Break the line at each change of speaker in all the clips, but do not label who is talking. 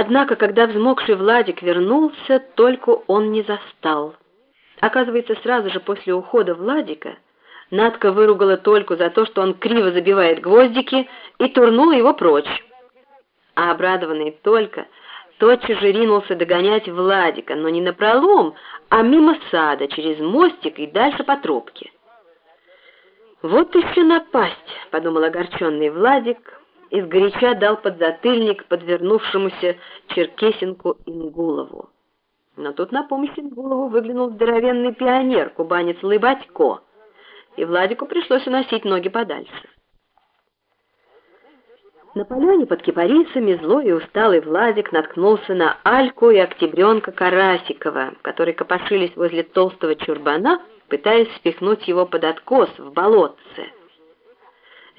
Однако, когда взмокший Владик вернулся, только он не застал. Оказывается, сразу же после ухода Владика Надка выругала Тольку за то, что он криво забивает гвоздики, и турнула его прочь. А обрадованный Толька тотчас же ринулся догонять Владика, но не напролом, а мимо сада, через мостик и дальше по тропке. «Вот еще напасть», — подумал огорченный Владик, и сгоряча дал подзатыльник подвернувшемуся Черкесенку Ингулову. Но тут на помощь Ингулову выглянул здоровенный пионер, кубанец Лыбатько, и Владику пришлось уносить ноги подальше. На поляне под кипарисами злой и усталый Владик наткнулся на Альку и Октябренка Карасикова, которые копошились возле толстого чурбана, пытаясь спихнуть его под откос в болотце.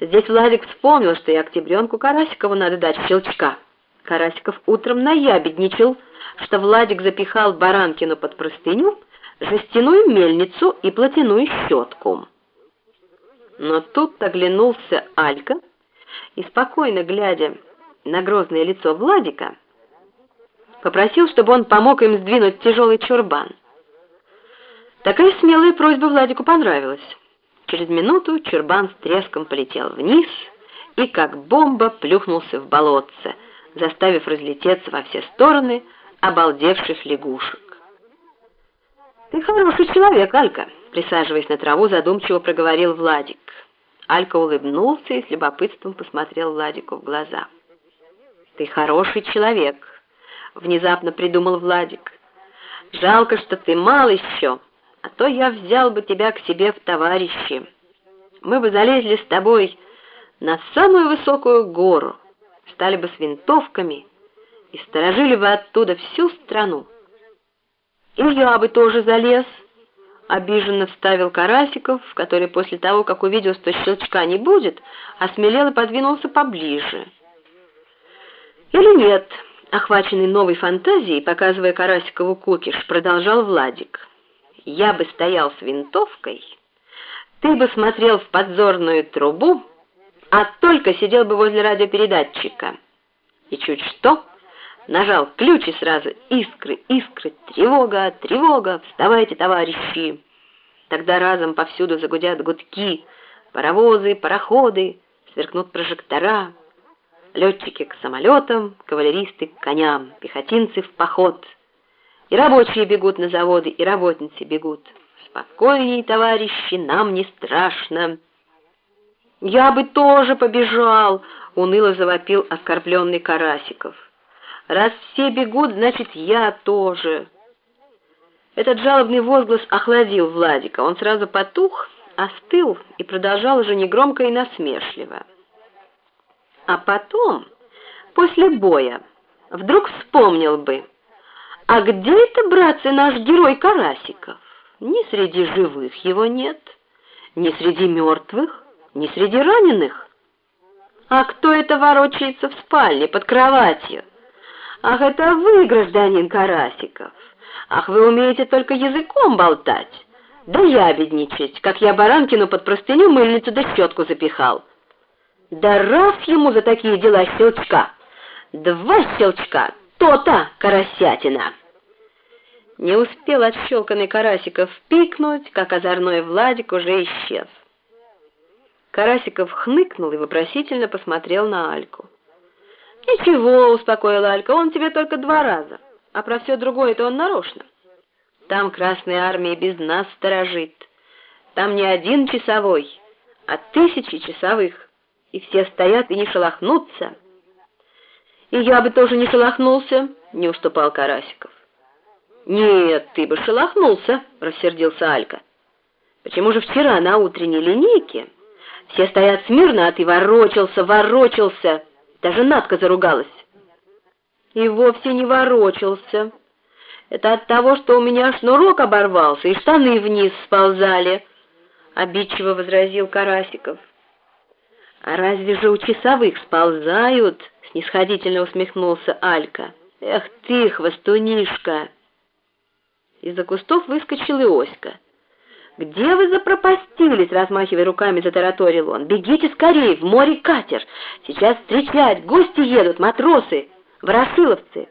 Здесь Владик вспомнил, что и Октябренку Карасикову надо дать щелчка. Карасиков утром наябедничал, что Владик запихал Баранкину под простыню, жестяную мельницу и платяную щетку. Но тут оглянулся Алька и, спокойно глядя на грозное лицо Владика, попросил, чтобы он помог им сдвинуть тяжелый чурбан. Такая смелая просьба Владику понравилась. Через минуту чурбан с треском полетел вниз и, как бомба, плюхнулся в болотце, заставив разлететься во все стороны обалдевших лягушек. «Ты хороший человек, Алька», — присаживаясь на траву, задумчиво проговорил Владик. Алька улыбнулся и с любопытством посмотрел Владику в глаза. «Ты хороший человек», — внезапно придумал Владик. «Жалко, что ты мал еще» а то я взял бы тебя к себе в товарищи. Мы бы залезли с тобой на самую высокую гору, стали бы с винтовками и сторожили бы оттуда всю страну. И я бы тоже залез, обиженно вставил Карасиков, который после того, как увидел, что щелчка не будет, осмелел подвинулся поближе. Или нет, охваченный новой фантазией, показывая Карасикову кукиш, продолжал Владик я бы стоял с винтовкой, ты бы смотрел в подзорную трубу, а только сидел бы возле радиопередатчика. И чуть что, нажал ключ и сразу искры, искры, тревога, тревога, вставайте, товарищи. Тогда разом повсюду загудят гудки, паровозы, пароходы, сверкнут прожектора, летчики к самолетам, кавалеристы к коням, пехотинцы в поход — и рабочие бегут на заводы, и работницы бегут. Спокойней, товарищи, нам не страшно. Я бы тоже побежал, уныло завопил оскорбленный Карасиков. Раз все бегут, значит, я тоже. Этот жалобный возглас охладил Владика. Он сразу потух, остыл и продолжал уже негромко и насмешливо. А потом, после боя, вдруг вспомнил бы, а где это, братцы, наш герой Карасиков? Ни среди живых его нет, ни среди мертвых, ни среди раненых. А кто это ворочается в спальне под кроватью? Ах, это вы, гражданин Карасиков. Ах, вы умеете только языком болтать. Да я бедничать, как я Баранкину под простыню мыльницу да щетку запихал. Да раз ему за такие дела щелчка, два щелчка, то-то, карасятина. Не успел отщелканный Карасиков пикнуть, как озорной Владик уже исчез. Карасиков хныкнул и вопросительно посмотрел на Альку. «Ничего», — успокоила Алька, — «он тебе только два раза, а про все другое-то он нарочно. Там Красная Армия без нас сторожит. Там не один часовой, а тысячи часовых, и все стоят и не шелохнутся». «И я бы тоже не шелохнулся», — не уступал Карасиков. «Нет, ты бы шелохнулся», — рассердился Алька. «Почему же вчера на утренней линейке все стоят смирно, а ты ворочался, ворочался, даже Надка заругалась?» «И вовсе не ворочался. Это от того, что у меня шнурок оборвался и штаны вниз сползали», — обидчиво возразил Карасиков. «А разве же у часовых сползают?» — снисходительно усмехнулся Алька. «Эх ты, хвостунишка!» Из-за кустов выскочил и Оська. «Где вы запропастились?» — размахивая руками, затараторил он. «Бегите скорее, в море катер! Сейчас встречать, гости едут, матросы! Ворошиловцы!»